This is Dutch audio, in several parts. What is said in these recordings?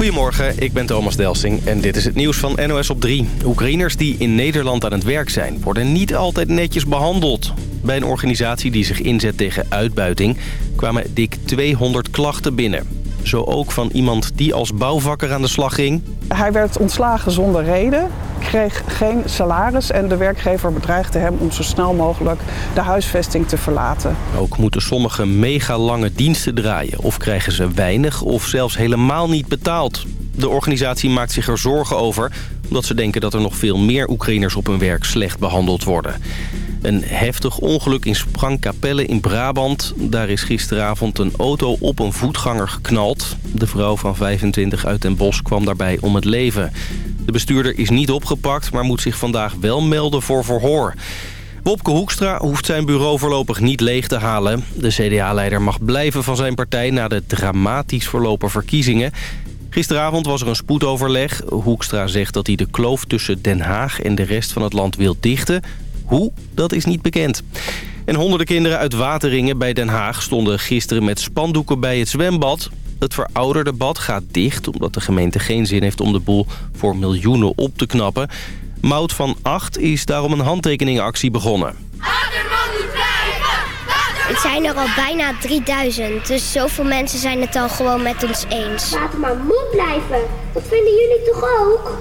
Goedemorgen, ik ben Thomas Delsing en dit is het nieuws van NOS op 3. Oekraïners die in Nederland aan het werk zijn, worden niet altijd netjes behandeld. Bij een organisatie die zich inzet tegen uitbuiting kwamen dik 200 klachten binnen. Zo ook van iemand die als bouwvakker aan de slag ging. Hij werd ontslagen zonder reden, kreeg geen salaris en de werkgever bedreigde hem om zo snel mogelijk de huisvesting te verlaten. Ook moeten sommigen mega lange diensten draaien of krijgen ze weinig of zelfs helemaal niet betaald. De organisatie maakt zich er zorgen over omdat ze denken dat er nog veel meer Oekraïners op hun werk slecht behandeld worden. Een heftig ongeluk in Sprangkapelle in Brabant. Daar is gisteravond een auto op een voetganger geknald. De vrouw van 25 uit Den Bosch kwam daarbij om het leven. De bestuurder is niet opgepakt, maar moet zich vandaag wel melden voor verhoor. Wopke Hoekstra hoeft zijn bureau voorlopig niet leeg te halen. De CDA-leider mag blijven van zijn partij na de dramatisch verlopen verkiezingen. Gisteravond was er een spoedoverleg. Hoekstra zegt dat hij de kloof tussen Den Haag en de rest van het land wil dichten... Hoe? Dat is niet bekend. En honderden kinderen uit Wateringen bij Den Haag stonden gisteren met spandoeken bij het zwembad. Het verouderde bad gaat dicht omdat de gemeente geen zin heeft om de boel voor miljoenen op te knappen. Mout van 8 is daarom een handtekeningactie begonnen. Het zijn er al bijna 3000, dus zoveel mensen zijn het al gewoon met ons eens. Maar moet blijven. Dat vinden jullie toch ook?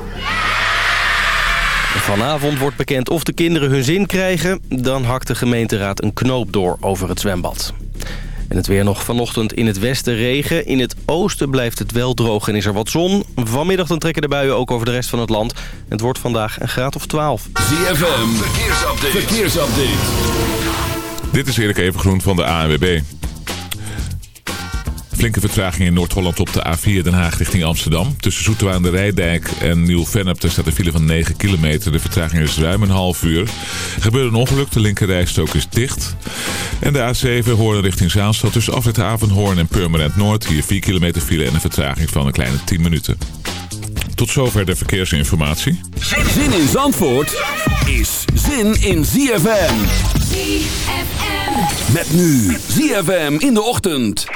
Vanavond wordt bekend of de kinderen hun zin krijgen. Dan hakt de gemeenteraad een knoop door over het zwembad. En het weer nog vanochtend in het westen regen. In het oosten blijft het wel droog en is er wat zon. Vanmiddag dan trekken de buien ook over de rest van het land. Het wordt vandaag een graad of 12. ZFM, verkeersupdate. verkeersupdate. Dit is Erik Evengroen van de ANWB. Flinke vertraging in Noord-Holland op de A4 Den Haag richting Amsterdam. Tussen Zoeterwoude aan de Rijdijk en Nieuw-Vennep staat een file van 9 kilometer. De vertraging is ruim een half uur. Er gebeurde een ongeluk, de linkerrijstrook is dicht. En de A7 Hoorn richting Zaanstad tussen Afrit Avenhoorn en Purmerend Noord. Hier 4 kilometer file en een vertraging van een kleine 10 minuten. Tot zover de verkeersinformatie. Zin in Zandvoort is zin in ZFM. ZFM. Met nu ZFM in de ochtend.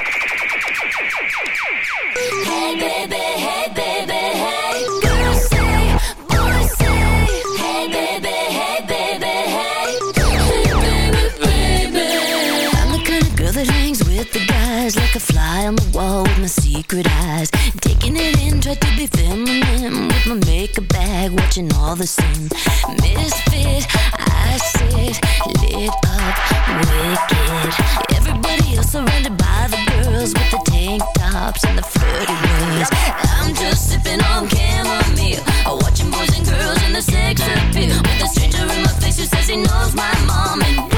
Like a fly on the wall with my secret eyes. Taking it in, try to be feminine With my makeup bag, watching all the sin. Misfit, I sit, lit up, wicked. Everybody else surrounded by the girls With the tank tops and the flirty words I'm just sipping on chamomile. Watching boys and girls in the sex appeal. With a stranger in my face who says he knows my mom And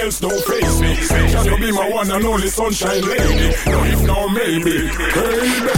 else don't face me. Can you be my one and only sunshine lady? No, if no, maybe. Hey,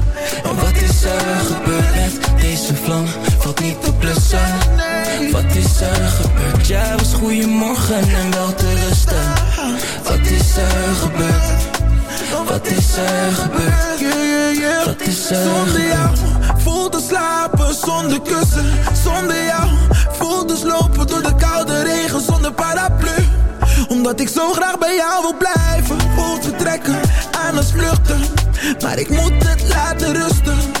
goeiemorgen en wel te rusten. Wat is er gebeurd? Wat is er gebeurd? Wat is er Zonder jou voelt het slapen zonder kussen. Zonder jou voelt dus lopen door de koude regen zonder paraplu. Omdat ik zo graag bij jou wil blijven. Voelt vertrekken aan het vluchten. Maar ik moet het laten rusten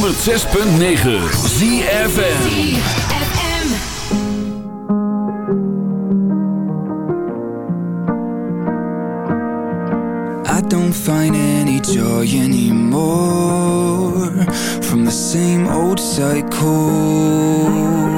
106.9 ZFN don't find any joy anymore From the same old cycle.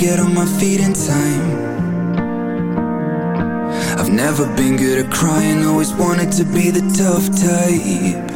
get on my feet in time. I've never been good at crying Always wanted to be the tough type.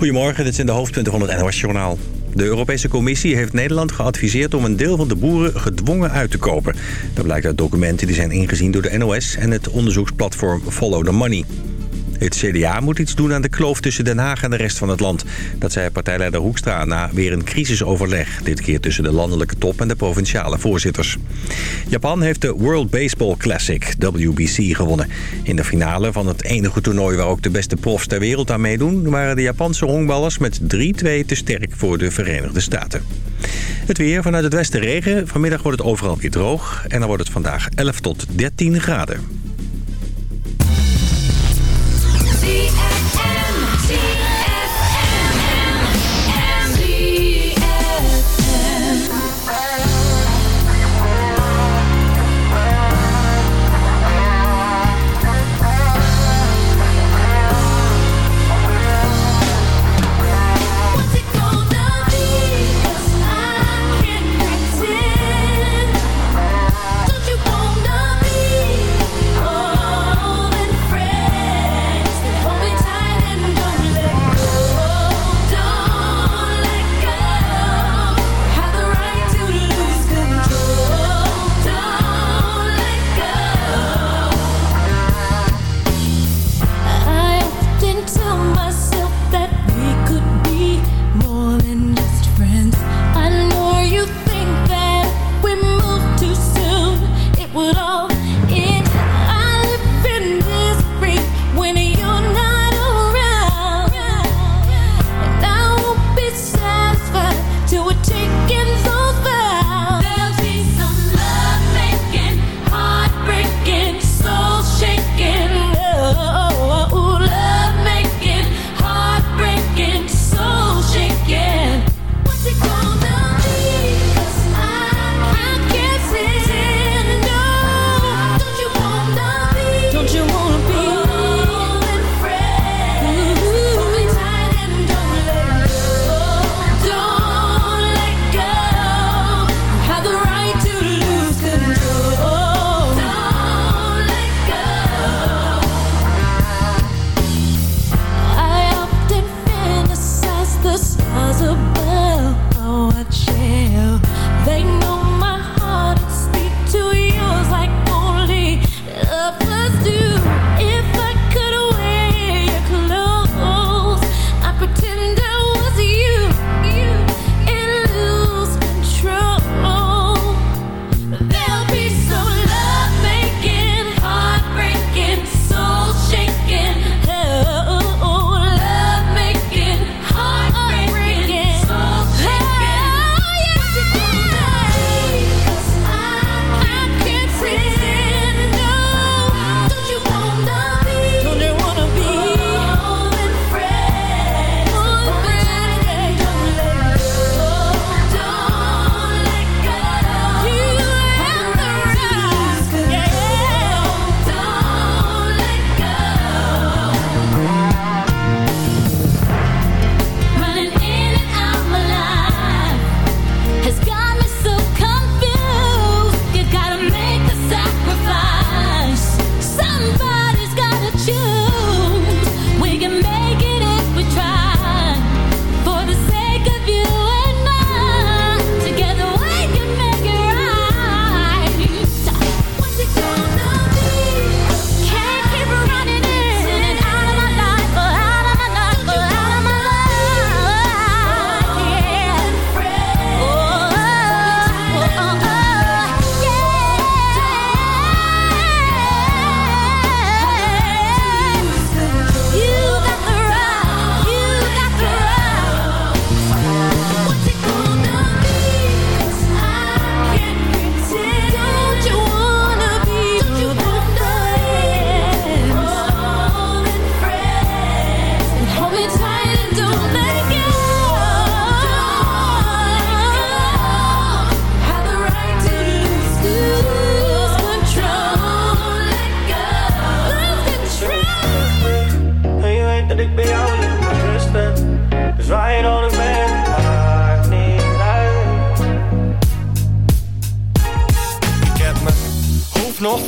Goedemorgen, dit zijn de hoofdpunten van het NOS-journaal. De Europese Commissie heeft Nederland geadviseerd om een deel van de boeren gedwongen uit te kopen. Dat blijkt uit documenten die zijn ingezien door de NOS en het onderzoeksplatform Follow the Money. Het CDA moet iets doen aan de kloof tussen Den Haag en de rest van het land. Dat zei partijleider Hoekstra na weer een crisisoverleg. Dit keer tussen de landelijke top en de provinciale voorzitters. Japan heeft de World Baseball Classic, WBC, gewonnen. In de finale van het enige toernooi waar ook de beste profs ter wereld aan meedoen... waren de Japanse honkballers met 3-2 te sterk voor de Verenigde Staten. Het weer vanuit het westen regen. Vanmiddag wordt het overal weer droog. En dan wordt het vandaag 11 tot 13 graden.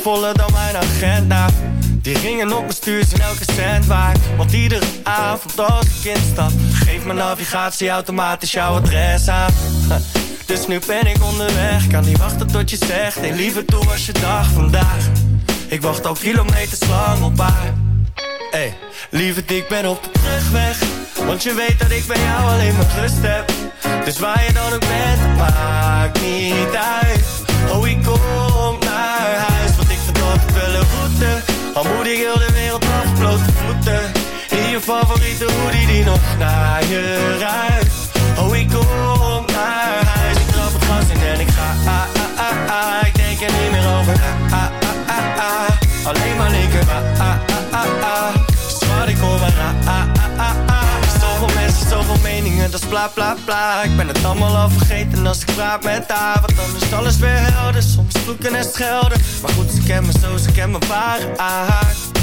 voller dan mijn agenda. Die ringen op mijn stuur zijn elke cent waard. Want iedere avond als ik instap Geef mijn navigatie automatisch jouw adres aan. Dus nu ben ik onderweg. Kan niet wachten tot je zegt Hey liever toe was je dag vandaag? Ik wacht al kilometers lang op haar. Hey, lieverd ik ben op de terugweg. Want je weet dat ik bij jou alleen maar rust heb. Dus waar je dan ook bent Maakt niet uit. Oh ik kom. Al moet heel de wereld af, blote voeten In je favoriete hoodie die nog naar je ruikt Oh ik kom naar huis Ik trap het gas in en ik ga ah, ah, ah, ah. Ik denk er niet meer over ah, ah, ah, ah. Alleen maar linker ah, ah, ah, ah, ah. Schat ik hoor maar ah, ah, ah, ah, ah. Zoveel meningen, dat is bla bla bla. Ik ben het allemaal al vergeten als ik praat met haar. Want dan is alles weer helder, soms vloeken en schelden. Maar goed, ze kennen me zo, ze kennen me aard Ze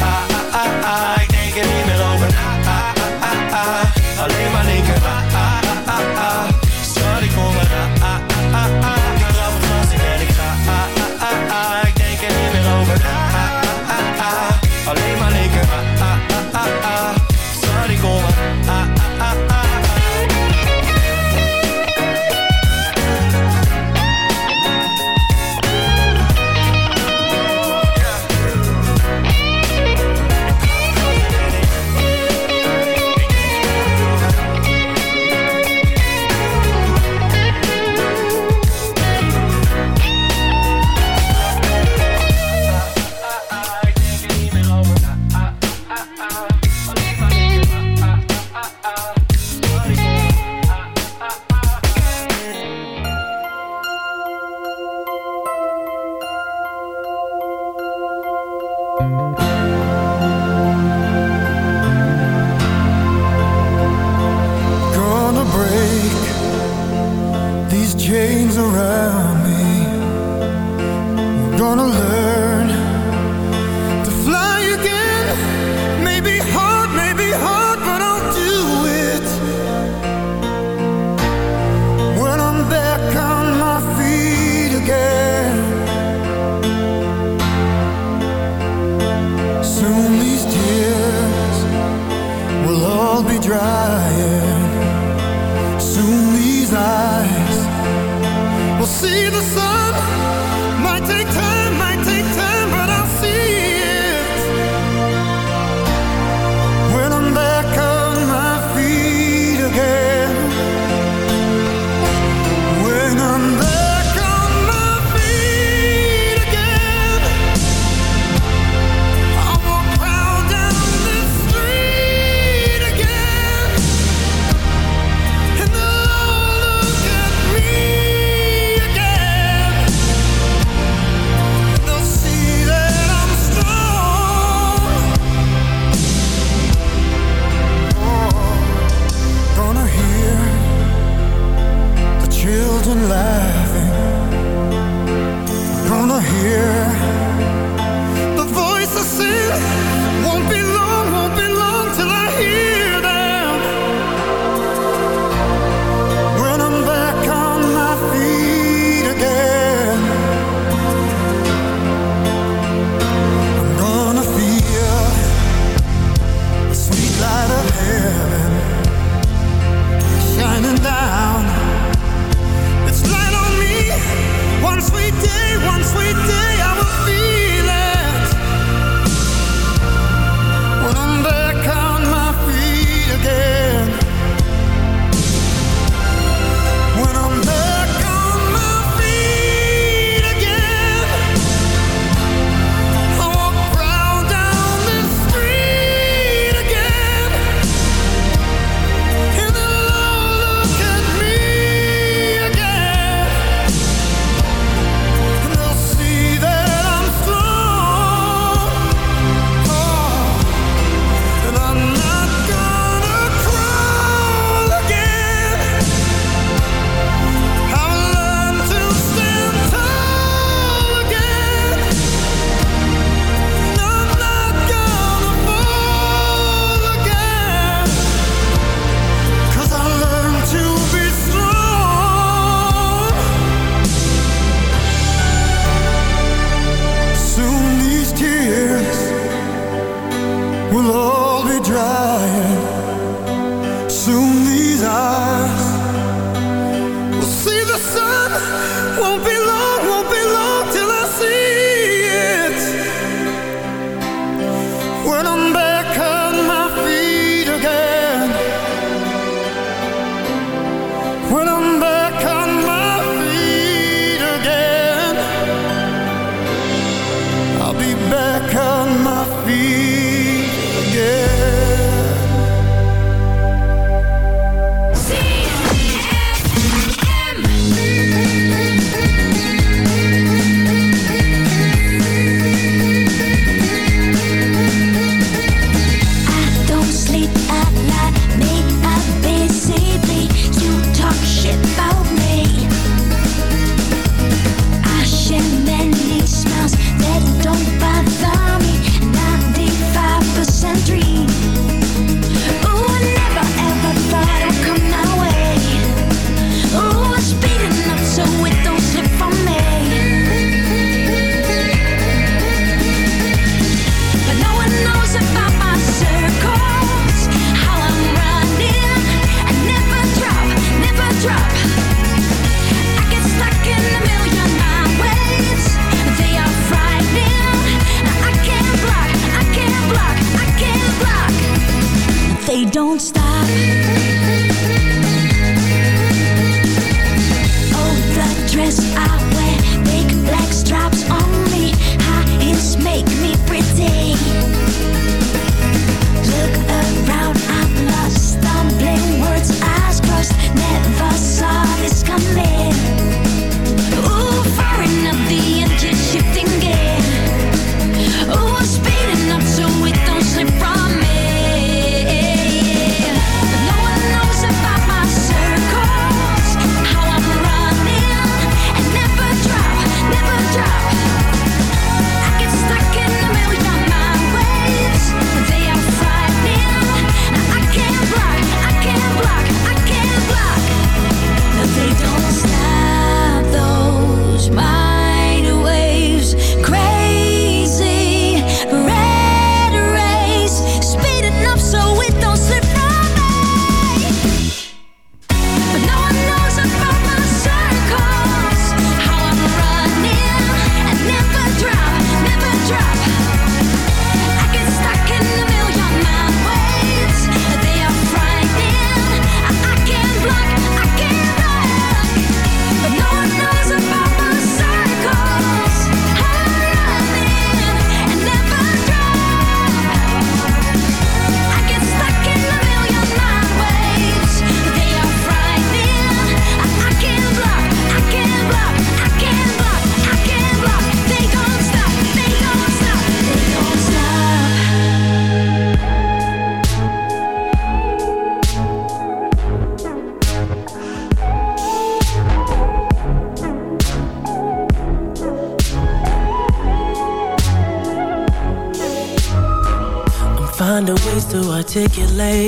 in en ik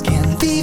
Can be